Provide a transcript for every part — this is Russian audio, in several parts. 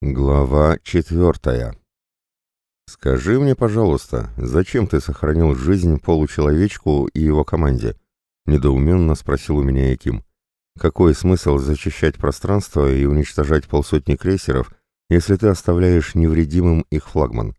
Глава четвертая. «Скажи мне, пожалуйста, зачем ты сохранил жизнь получеловечку и его команде?» — недоуменно спросил у меня Яким. «Какой смысл зачищать пространство и уничтожать полсотни крейсеров, если ты оставляешь невредимым их флагман?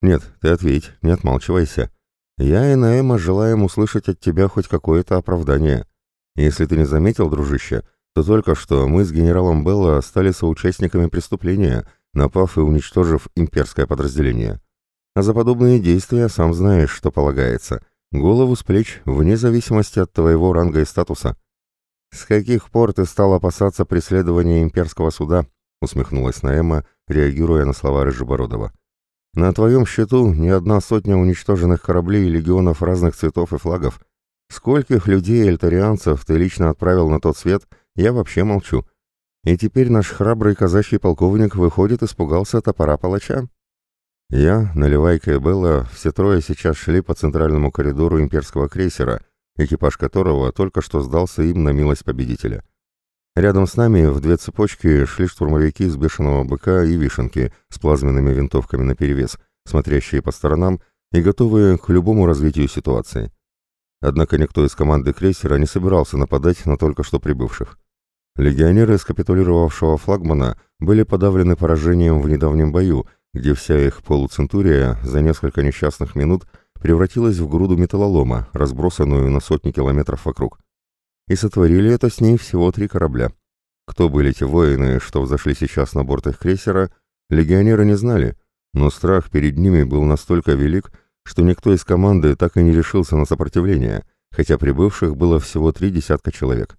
Нет, ты ответь, не отмалчивайся. Я и Наэма желаем услышать от тебя хоть какое-то оправдание. Если ты не заметил, дружище, — то только что мы с генералом Белла стали соучастниками преступления, напав и уничтожив имперское подразделение. А за подобные действия сам знаешь, что полагается. Голову с плеч, вне зависимости от твоего ранга и статуса. «С каких пор ты стал опасаться преследования имперского суда?» — усмехнулась Наэма, реагируя на слова Рыжебородова. «На твоем счету не одна сотня уничтоженных кораблей и легионов разных цветов и флагов. Скольких людей эльтарианцев ты лично отправил на тот свет — я вообще молчу. И теперь наш храбрый казачий полковник выходит, испугался топора палача. Я, Наливайка и Белла, все трое сейчас шли по центральному коридору имперского крейсера, экипаж которого только что сдался им на милость победителя. Рядом с нами в две цепочки шли штурмовики с бешеного быка и вишенки с плазменными винтовками наперевес, смотрящие по сторонам и готовые к любому развитию ситуации. Однако никто из команды крейсера не собирался нападать на только что прибывших. Легионеры из капитулировавшего флагмана были подавлены поражением в недавнем бою, где вся их полуцентурия за несколько несчастных минут превратилась в груду металлолома, разбросанную на сотни километров вокруг. И сотворили это с ней всего три корабля. Кто были те воины, что взошли сейчас на борт их крейсера, легионеры не знали, но страх перед ними был настолько велик, что никто из команды так и не решился на сопротивление, хотя прибывших было всего три десятка человек.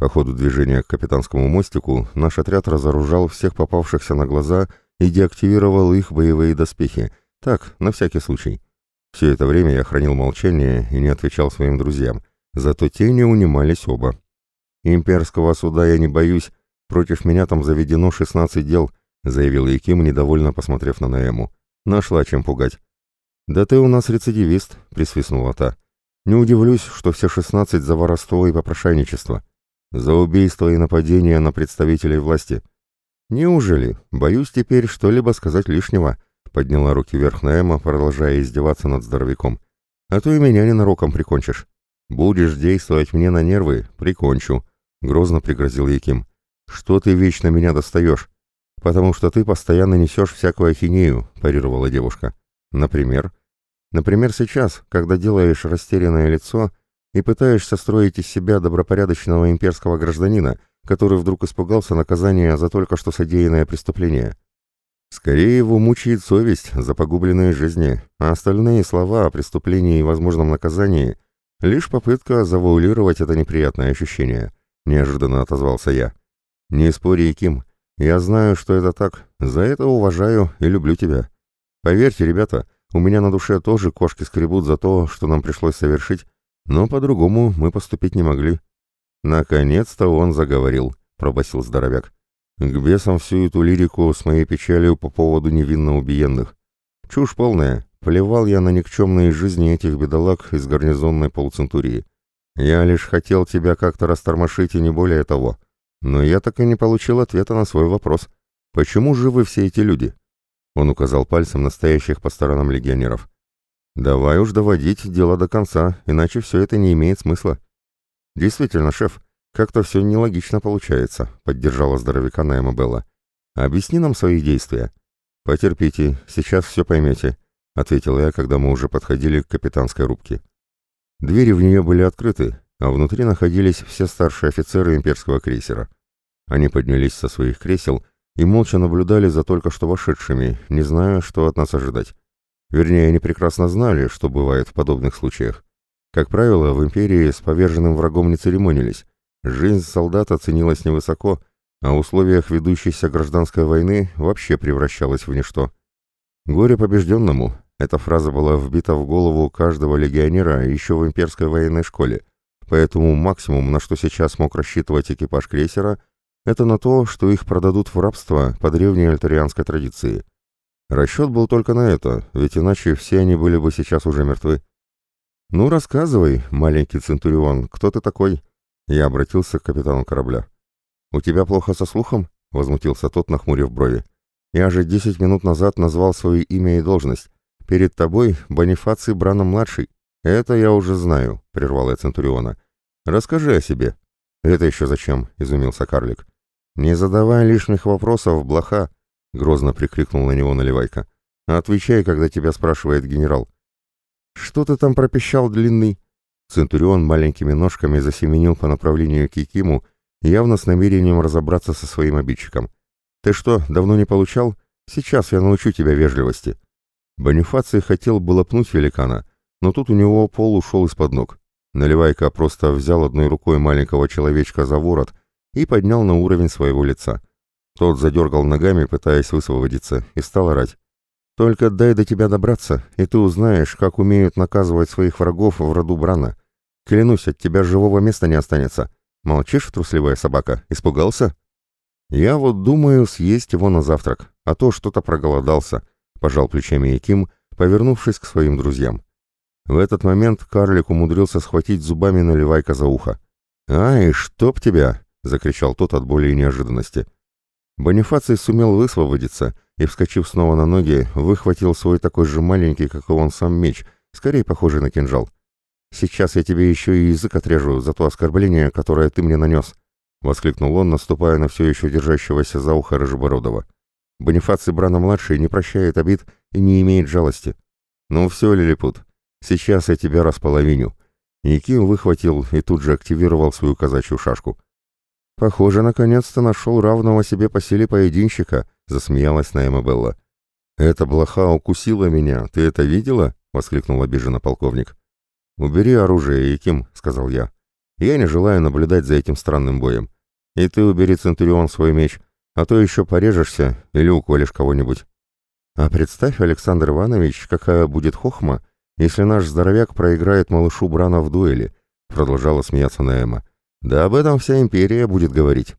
По ходу движения к капитанскому мостику наш отряд разоружал всех попавшихся на глаза и деактивировал их боевые доспехи. Так, на всякий случай. Все это время я хранил молчание и не отвечал своим друзьям. Зато те унимались оба. «Имперского суда я не боюсь. Против меня там заведено 16 дел», — заявил Яким, недовольно посмотрев на Наэму. «Нашла чем пугать». «Да ты у нас рецидивист», — присвистнула та. «Не удивлюсь, что все 16 за воровство и попрошайничество». За убийство и нападение на представителей власти. Неужели? Боюсь теперь что-либо сказать лишнего, подняла руки вверх на Эмма, продолжая издеваться над здоровяком. А то и меня ненароком прикончишь. Будешь действовать мне на нервы, прикончу, грозно пригрозил Яким. Что ты вечно меня достаешь? Потому что ты постоянно несешь всякую ахинею, парировала девушка. Например? Например, сейчас, когда делаешь растерянное лицо и пытаешься строить из себя добропорядочного имперского гражданина, который вдруг испугался наказания за только что содеянное преступление. Скорее его мучает совесть за погубленные жизни, а остальные слова о преступлении и возможном наказании — лишь попытка завуалировать это неприятное ощущение, — неожиданно отозвался я. Не спори, Ким, я знаю, что это так, за это уважаю и люблю тебя. Поверьте, ребята, у меня на душе тоже кошки скребут за то, что нам пришлось совершить, но по-другому мы поступить не могли. Наконец-то он заговорил, пробасил здоровяк. К бесам всю эту лирику с моей печалью по поводу невинно убиенных. Чушь полная. Плевал я на никчемные жизни этих бедолаг из гарнизонной полуцентурии. Я лишь хотел тебя как-то растормошить и не более того. Но я так и не получил ответа на свой вопрос. Почему живы все эти люди? Он указал пальцем настоящих по сторонам легионеров. «Давай уж доводить дело до конца, иначе все это не имеет смысла». «Действительно, шеф, как-то все нелогично получается», — поддержала здоровяка Найма Белла. «Объясни нам свои действия». «Потерпите, сейчас все поймете», — ответил я, когда мы уже подходили к капитанской рубке. Двери в нее были открыты, а внутри находились все старшие офицеры имперского крейсера. Они поднялись со своих кресел и молча наблюдали за только что вошедшими, не зная, что от нас ожидать. Вернее, они прекрасно знали, что бывает в подобных случаях. Как правило, в империи с поверженным врагом не церемонились. Жизнь солдата ценилась невысоко, а в условиях ведущейся гражданской войны вообще превращалась в ничто. «Горе побежденному» — эта фраза была вбита в голову каждого легионера еще в имперской военной школе, поэтому максимум, на что сейчас мог рассчитывать экипаж крейсера, это на то, что их продадут в рабство по древней альтарианской традиции. Расчет был только на это, ведь иначе все они были бы сейчас уже мертвы. «Ну, рассказывай, маленький Центурион, кто ты такой?» Я обратился к капитану корабля. «У тебя плохо со слухом? — возмутился тот, нахмурив брови. «Я же десять минут назад назвал свое имя и должность. Перед тобой Бонифаций Брана-младший. Это я уже знаю», — прервал я Центуриона. «Расскажи о себе». «Это еще зачем?» — изумился карлик. «Не задавай лишних вопросов, блоха!» — грозно прикрикнул на него Наливайка. «Отвечай, когда тебя спрашивает генерал». «Что ты там пропищал, длинный?» Центурион маленькими ножками засеменил по направлению к Кикиму, явно с намерением разобраться со своим обидчиком. «Ты что, давно не получал? Сейчас я научу тебя вежливости». Бонифаций хотел было пнуть великана, но тут у него пол ушел из-под ног. Наливайка просто взял одной рукой маленького человечка за ворот и поднял на уровень своего лица. Тот задергал ногами, пытаясь высвободиться, и стал орать. «Только дай до тебя добраться, и ты узнаешь, как умеют наказывать своих врагов в роду Брана. Клянусь, от тебя живого места не останется. Молчишь, трусливая собака? Испугался?» «Я вот думаю съесть его на завтрак, а то что-то проголодался», — пожал плечами Яким, повернувшись к своим друзьям. В этот момент карлик умудрился схватить зубами наливайка за ухо. «Ай, чтоб тебя!» — закричал тот от боли и неожиданности. Бонифаций сумел высвободиться и, вскочив снова на ноги, выхватил свой такой же маленький, как и он сам меч, скорее похожий на кинжал. «Сейчас я тебе еще и язык отрежу за то оскорбление, которое ты мне нанес», — воскликнул он, наступая на все еще держащегося за ухо Рыжебородова. «Бонифаций Брана-младший не прощает обид и не имеет жалости». «Ну все, Лилипут, сейчас я тебя располовиню». Яким выхватил и тут же активировал свою казачью шашку. «Похоже, наконец-то нашел равного себе по силе поединщика», — засмеялась Наэма Белла. «Эта блоха укусила меня, ты это видела?» — воскликнул обиженно полковник. «Убери оружие, Яким», — сказал я. «Я не желаю наблюдать за этим странным боем. И ты убери, Центурион, свой меч, а то еще порежешься или уколешь кого-нибудь». «А представь, Александр Иванович, какая будет хохма, если наш здоровяк проиграет малышу Брана в дуэли», — продолжала смеяться Наэма. Да об этом вся империя будет говорить.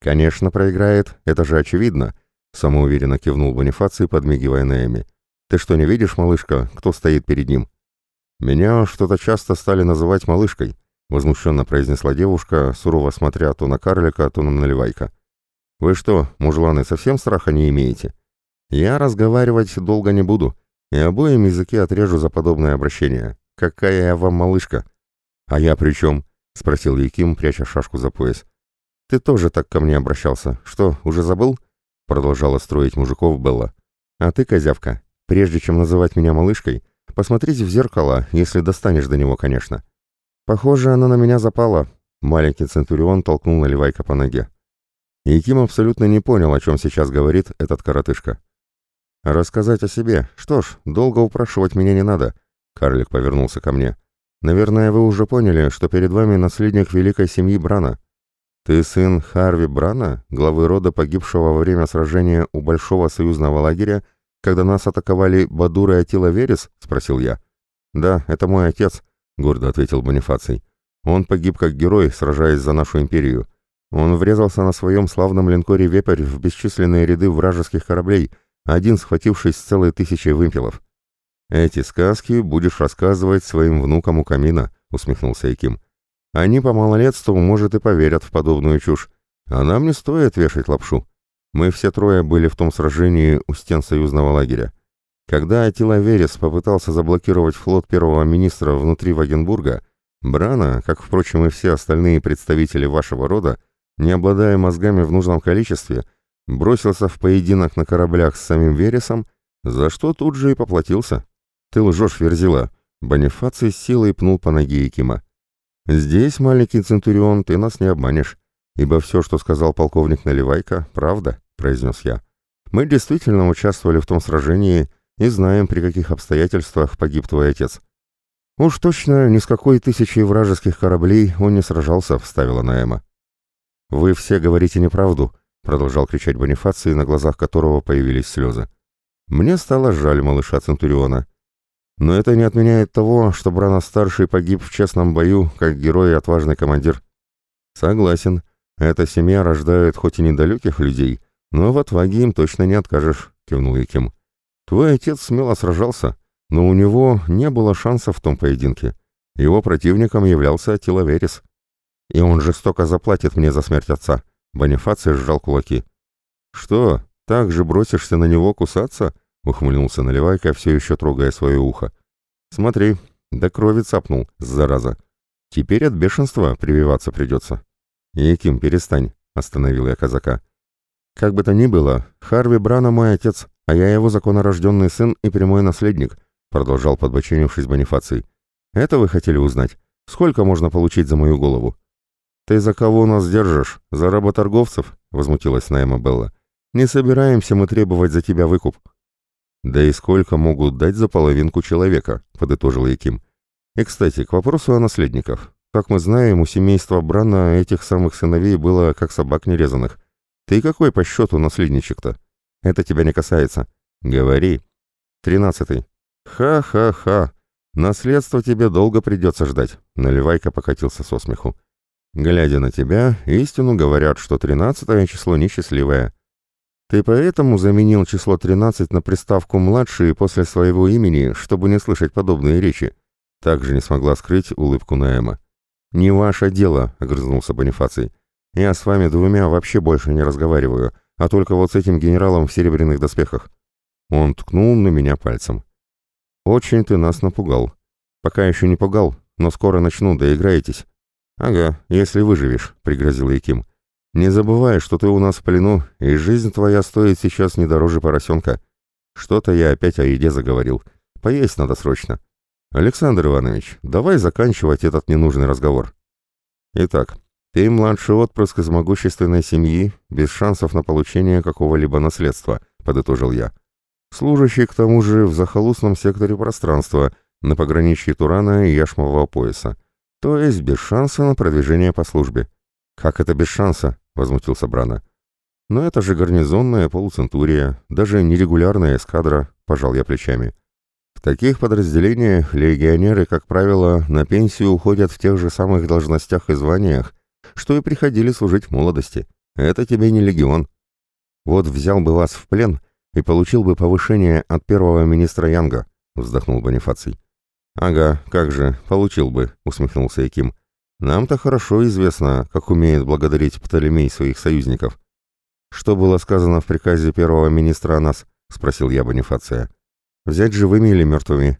Конечно, проиграет, это же очевидно, самоуверенно кивнул Бонифаций, подмигивая Наэми. Ты что, не видишь, малышка, кто стоит перед ним? Меня что-то часто стали называть малышкой, возмущенно произнесла девушка, сурово смотря то на карлика, то на наливайка. Вы что, мужланы, совсем страха не имеете? Я разговаривать долго не буду, и обоим языки отрежу за подобное обращение. Какая я вам малышка? А я при чем? — спросил Яким, пряча шашку за пояс. «Ты тоже так ко мне обращался. Что, уже забыл?» — продолжала строить мужиков Белла. «А ты, козявка, прежде чем называть меня малышкой, посмотрите в зеркало, если достанешь до него, конечно». «Похоже, она на меня запала», — маленький Центурион толкнул наливайка по ноге. Яким абсолютно не понял, о чем сейчас говорит этот коротышка. «Рассказать о себе? Что ж, долго упрашивать меня не надо», — карлик повернулся ко мне. Наверное, вы уже поняли, что перед вами наследник великой семьи Брана. Ты сын Харви Брана, главы рода погибшего во время сражения у Большого союзного лагеря, когда нас атаковали Бадур и Атила Верес?» — спросил я. «Да, это мой отец», — гордо ответил Бонифаций. «Он погиб как герой, сражаясь за нашу империю. Он врезался на своем славном линкоре «Вепрь» в бесчисленные ряды вражеских кораблей, один схватившись с целой тысячей вымпелов. «Эти сказки будешь рассказывать своим внукам у камина», — усмехнулся Яким. «Они по малолетству, может, и поверят в подобную чушь, а нам не стоит вешать лапшу. Мы все трое были в том сражении у стен союзного лагеря. Когда Атила Верес попытался заблокировать флот первого министра внутри Вагенбурга, Брана, как, впрочем, и все остальные представители вашего рода, не обладая мозгами в нужном количестве, бросился в поединок на кораблях с самим Вересом, за что тут же и поплатился. «Ты лжешь, Верзила!» Бонифаций с силой пнул по ноге Якима. «Здесь, маленький Центурион, ты нас не обманешь, ибо все, что сказал полковник Наливайко, правда», — произнес я. «Мы действительно участвовали в том сражении и знаем, при каких обстоятельствах погиб твой отец». «Уж точно ни с какой тысячей вражеских кораблей он не сражался», — вставила Наэма. «Вы все говорите неправду», — продолжал кричать Бонифаций, на глазах которого появились слезы. «Мне стало жаль малыша Центуриона». Но это не отменяет того, что Брана-старший погиб в честном бою, как герой и отважный командир. Согласен, эта семья рождает хоть и недалеких людей, но в отваге им точно не откажешь, кивнул Яким. Твой отец смело сражался, но у него не было шанса в том поединке. Его противником являлся Тилаверис. И он жестоко заплатит мне за смерть отца. Бонифаций сжал кулаки. «Что, так же бросишься на него кусаться?» — ухмыльнулся Наливайка, все еще трогая свое ухо. «Смотри, да крови цапнул, зараза. Теперь от бешенства прививаться придется». «Яким, перестань», — остановил я казака. «Как бы то ни было, Харви Брана мой отец, а я его законорожденный сын и прямой наследник», — продолжал подбоченившись Бонифаций. «Это вы хотели узнать? Сколько можно получить за мою голову?» «Ты за кого нас держишь? За работорговцев?» — возмутилась Найма Белла. «Не собираемся мы требовать за тебя выкуп». «Да и сколько могут дать за половинку человека?» — подытожил Яким. «И, кстати, к вопросу о наследниках. Как мы знаем, у семейства Брана этих самых сыновей было как собак нерезанных. Ты какой по счету наследничек-то? Это тебя не касается. Говори. Тринадцатый. Ха-ха-ха. Наследство тебе долго придется ждать. Наливайка покатился со смеху. Глядя на тебя, истину говорят, что тринадцатое число несчастливое. Ты поэтому заменил число 13 на приставку «младший» после своего имени, чтобы не слышать подобные речи. Также не смогла скрыть улыбку Наэма. «Не ваше дело», — огрызнулся Бонифаций. «Я с вами двумя вообще больше не разговариваю, а только вот с этим генералом в серебряных доспехах». Он ткнул на меня пальцем. «Очень ты нас напугал. Пока еще не пугал, но скоро начну, доиграетесь». «Ага, если выживешь», — пригрозил Яким. Не забывай, что ты у нас в плену, и жизнь твоя стоит сейчас не дороже поросенка. Что-то я опять о еде заговорил. Поесть надо срочно. Александр Иванович, давай заканчивать этот ненужный разговор. Итак, ты младший отпрыск из могущественной семьи, без шансов на получение какого-либо наследства, подытожил я. Служащий, к тому же, в захолустном секторе пространства, на пограничье Турана и Яшмового пояса, то есть без шанса на продвижение по службе. Как это без шанса? — возмутился Брана. «Но это же гарнизонная полуцентурия, даже нерегулярная эскадра», — пожал я плечами. «В таких подразделениях легионеры, как правило, на пенсию уходят в тех же самых должностях и званиях, что и приходили служить в молодости. Это тебе не легион. Вот взял бы вас в плен и получил бы повышение от первого министра Янга», — вздохнул Бонифаций. «Ага, как же, получил бы», — усмехнулся Яким. Нам-то хорошо известно, как умеет благодарить Птолемей своих союзников. Что было сказано в приказе первого министра о нас? Спросил я Бонифация. Взять живыми или мертвыми?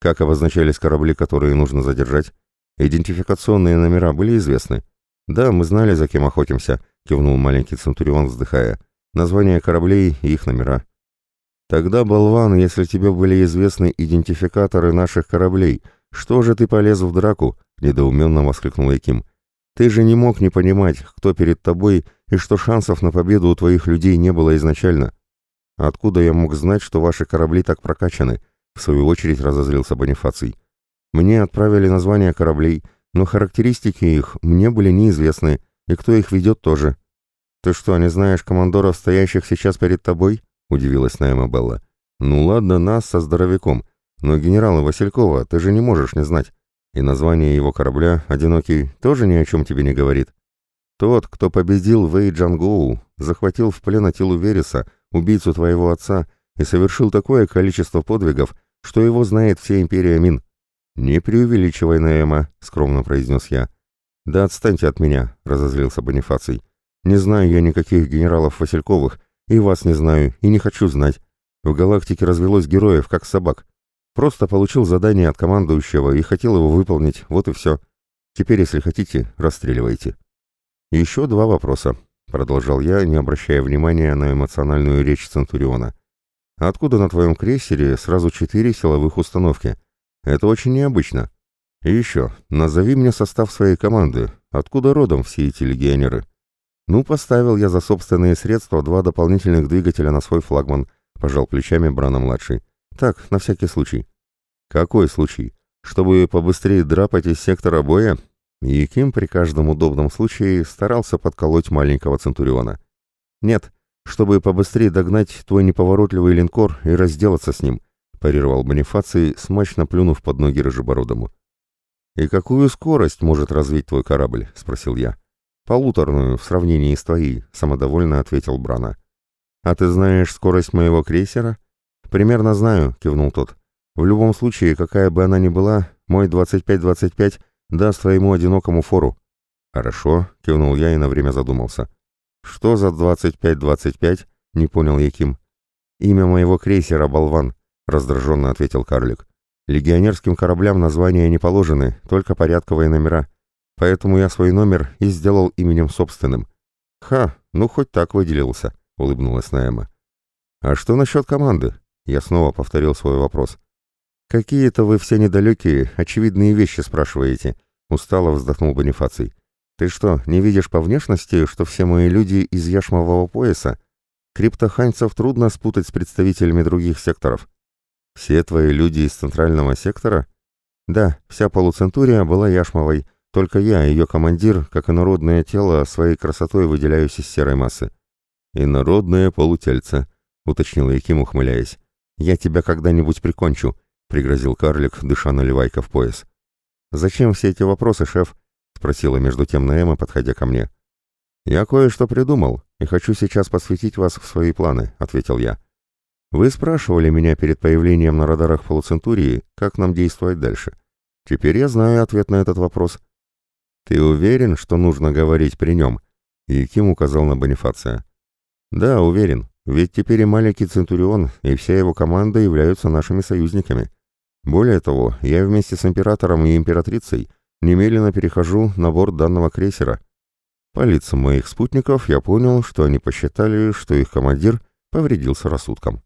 Как обозначались корабли, которые нужно задержать? Идентификационные номера были известны? Да, мы знали, за кем охотимся, кивнул маленький Центурион, вздыхая. Названия кораблей и их номера. Тогда, болван, если тебе были известны идентификаторы наших кораблей, что же ты полез в драку? — недоуменно воскликнул Яким. «Ты же не мог не понимать, кто перед тобой и что шансов на победу у твоих людей не было изначально. Откуда я мог знать, что ваши корабли так прокачаны?» — в свою очередь разозлился Бонифаций. «Мне отправили названия кораблей, но характеристики их мне были неизвестны, и кто их ведет тоже». «Ты что, не знаешь командоров, стоящих сейчас перед тобой?» — удивилась Найма Белла. «Ну ладно, нас со здоровяком, но генерала Василькова ты же не можешь не знать. И название его корабля, «Одинокий», тоже ни о чем тебе не говорит. Тот, кто победил Вэй Джангоу, захватил в плен Атилу Вереса, убийцу твоего отца, и совершил такое количество подвигов, что его знает вся империя Мин. «Не преувеличивай, Наэма», — скромно произнес я. «Да отстаньте от меня», — разозлился Бонифаций. «Не знаю я никаких генералов Васильковых, и вас не знаю, и не хочу знать. В галактике развелось героев, как собак. Просто получил задание от командующего и хотел его выполнить, вот и все. Теперь, если хотите, расстреливайте. Еще два вопроса, продолжал я, не обращая внимания на эмоциональную речь Центуриона. Откуда на твоем крейсере сразу четыре силовых установки? Это очень необычно. И еще, назови мне состав своей команды. Откуда родом все эти легионеры? Ну, поставил я за собственные средства два дополнительных двигателя на свой флагман, пожал плечами Брана-младший. Так, на всякий случай. Какой случай? Чтобы побыстрее драпать из сектора боя? Яким при каждом удобном случае старался подколоть маленького Центуриона. Нет, чтобы побыстрее догнать твой неповоротливый линкор и разделаться с ним, парировал Бонифаций, смачно плюнув под ноги Рыжебородому. «И какую скорость может развить твой корабль?» — спросил я. «Полуторную, в сравнении с твоей», — самодовольно ответил Брана. «А ты знаешь скорость моего крейсера?» «Примерно знаю», — кивнул тот. «В любом случае, какая бы она ни была, мой 25-25 даст твоему одинокому фору». «Хорошо», — кивнул я и на время задумался. «Что за 25-25?» — не понял Яким. «Имя моего крейсера, болван», — раздраженно ответил карлик. «Легионерским кораблям названия не положены, только порядковые номера. Поэтому я свой номер и сделал именем собственным». «Ха, ну хоть так выделился», — улыбнулась Наэма. «А что насчет команды?» — я снова повторил свой вопрос. «Какие-то вы все недалекие, очевидные вещи спрашиваете», — устало вздохнул Бонифаций. «Ты что, не видишь по внешности, что все мои люди из яшмового пояса? Криптоханьцев трудно спутать с представителями других секторов». «Все твои люди из центрального сектора?» «Да, вся полуцентурия была яшмовой, только я, ее командир, как инородное тело, своей красотой выделяюсь из серой массы». «Инородное полутельце», — уточнил Яким, ухмыляясь. «Я тебя когда-нибудь прикончу», — пригрозил карлик, дыша наливайка в пояс. «Зачем все эти вопросы, шеф?» спросила между тем Наэма, подходя ко мне. «Я кое-что придумал и хочу сейчас посвятить вас в свои планы», — ответил я. «Вы спрашивали меня перед появлением на радарах полуцентурии, как нам действовать дальше. Теперь я знаю ответ на этот вопрос». «Ты уверен, что нужно говорить при нем?» — Яким указал на Бонифация. «Да, уверен, ведь теперь и маленький Центурион, и вся его команда являются нашими союзниками. Более того, я вместе с императором и императрицей — Немедленно перехожу на борт данного крейсера. По лицам моих спутников я понял, что они посчитали, что их командир повредился рассудком.